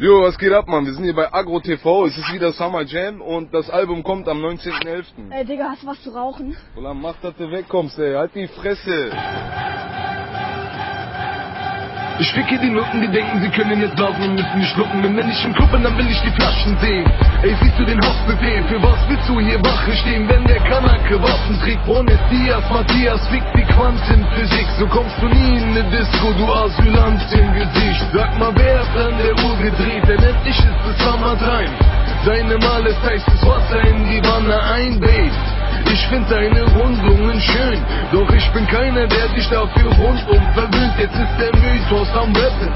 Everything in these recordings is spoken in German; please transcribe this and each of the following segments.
Jo, was geht ab, Mann? Wir sind hier bei Agro TV. Es ist wieder Summer Jam und das Album kommt am 19.11. Ey, Digga, hast du was zu rauchen? Oder mach, dass du wegkommst, ey. Halt die Fresse. Ich ficke die Nutten, die denken, sie können jetzt laufen und müssen nicht schlucken. Und wenn ich im Club bin, dann will ich die Flaschen sehen. Ey, siehst du den Hauptbefehl? Für was willst du hier Wache stehen, wenn der Kanake Waffen trägt? Bones Diaz, Matthias, fick die Quantenphysik. So kommst du nie in ne Disco, du Asylant im Gesicht. Sag mal, wer hat an der Uhr gedreht? Denn endlich ist es Summertime. Deine Mal ist heißes Wasser in die Wanne einbeet. Ich find deine Rundungen schön, doch ich bin keiner, der dich dafür rundum verwöhnt. Jetzt ist der Mythos am Rappen.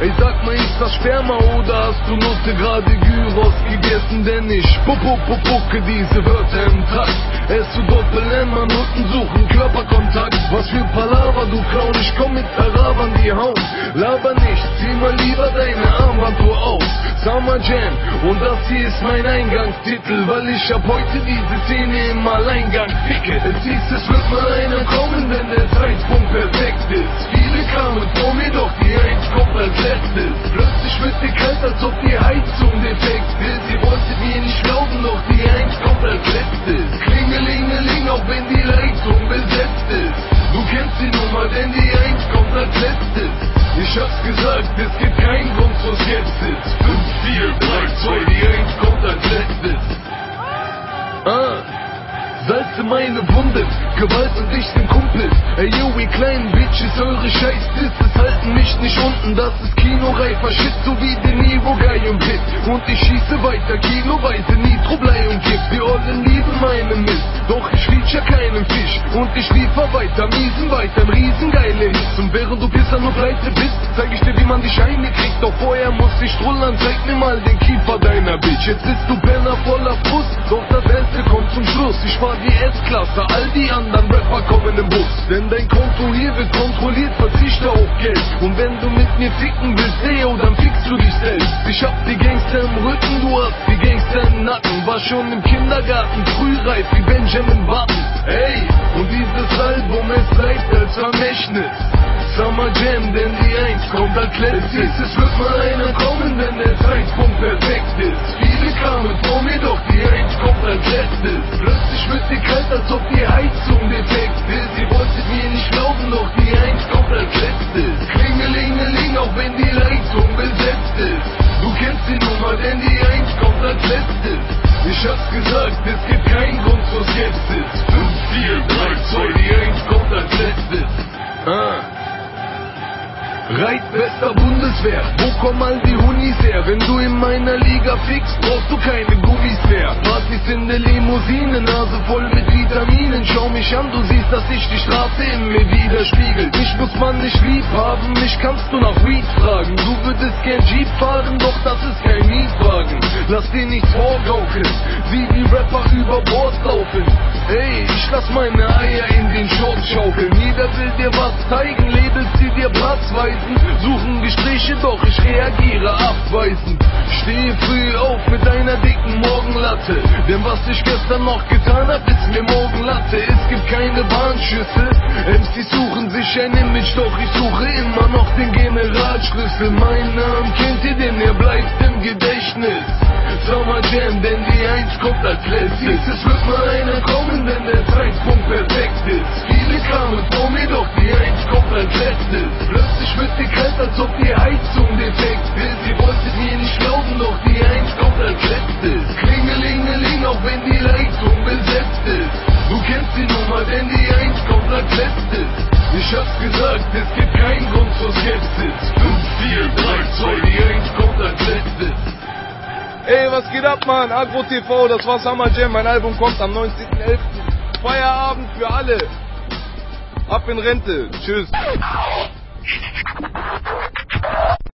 Ey, sag mal, ist das Sperma oder hast du Nutte gerade Gyros gegessen? Denn ich popo pucke diese Wörter im Takt. Es zu Doppel-M an Nutten suchen, Körperkontakt. Was für Palaver, du Clown, ich komm mit Arabern die Haut. Laber nicht, zieh mal lieber deine Armbanduhr aus. Summer Jam, und das hier ist mein Eingangstitel, weil ich ab heute diese Szene im Alleingang ficke. Es hieß, es wird mal einer kommen, wenn der Zeitpunkt perfekt ist. Viele kamen vor mir, doch die Eins kommt als letztes. Plötzlich wird dir kalt, als ob die Heizung Nummer, denn die Eins kommt als letztes. Ich hab's gesagt, es gibt keinen Grund zur Skepsis. 5, 4, 3, 2, die Eins kommt als letztes. Ah. Salze meine Wunden, Gewalt und ich sind Kumpels. Kleinen Bitches, eure Scheiß-Disses halten mich nicht unten. Das ist kinoreifer Shit, so wie De Niro, Guy und Pitt. Und ich schieße weiter, kiloweise Nitro, Blei und Gift. Die Ollen lieben meinen Mist, doch ich feature keinen Fisch. Und ich liefer weiter, miesen weiter, riesengeile Hits. Und während du Pisser nur pleite bist, zeig ich dir, wie man die Scheine kriegt. Doch vorher muss ich strullern, zeig mir mal den Kiefer deiner Bitch. Jetzt bist du Penner voller Frust, doch das Schluss. Ich fahr die S-Klasse, all die anderen Rapper kommen im Bus. Denn dein Konto hier wird kontrolliert, verzichte auf Geld. Und wenn du mit mir ficken willst, ey, oh, dann fickst du dich selbst. Ich hab die Gangster im Rücken, du hast die Gangster im Nacken. War schon im Kindergarten, frühreif wie Benjamin Button. Ey, und dieses Album, es bleibt als Vermächtnis. Summer Jam, denn die Eins kommt als letztes. Es wird mal einer kommen, Als letztes. Ich hab's gesagt, es gibt keinen Grund zur Skepsis. 5, 4, 3, 2, die Eins kommt als letztes. Ah. Reitbester Bundeswehr, wo kommen all die Hunis her? Wenn du in meiner Liga fickst, brauchst du keine Gummis mehr. Partys in der Limousine, Nase voll mit Vitaminen. Schau mich an, du siehst, dass sich die Straße in mir widerspiegelt. Mich muss man nicht lieb haben, mich kannst du nach Weed fragen. Du würdest gern Jeep fahren, doch das ist kein Mietwagen. Lass dir nichts vorgaukeln, sieh die Rapper über Bord laufen. Ey, ich lass meine Eier in den Short schaukeln. Jeder will dir was zeigen, Dir Platzweisen. Suchen Gespräche, doch ich reagiere abweisend. Stehe früh auf mit einer dicken Morgenlatte. Denn was ich gestern noch getan hab, ist mir Morgenlatte. Es gibt keine Bahnschüsse. MCs suchen sich ein Image, doch ich suche immer noch den Generalschlüssel. Mein Name kennt ihr, denn er bleibt im Gedächtnis. Summer Jam, denn die Eins kommt als letztes. Es wird mal einer kommen, wenn der Zeitpunkt perfekt ist. Viele kamen vor mir, doch die Eins es gibt keinen Grund zur Skepsis. 5, 4, 3, 2, die Eins kommt als letztes. Ey, was geht ab, Mann? Agro TV, das war Summer Jam. Mein Album kommt am 19.11. Feierabend für alle. Ab in Rente. Tschüss.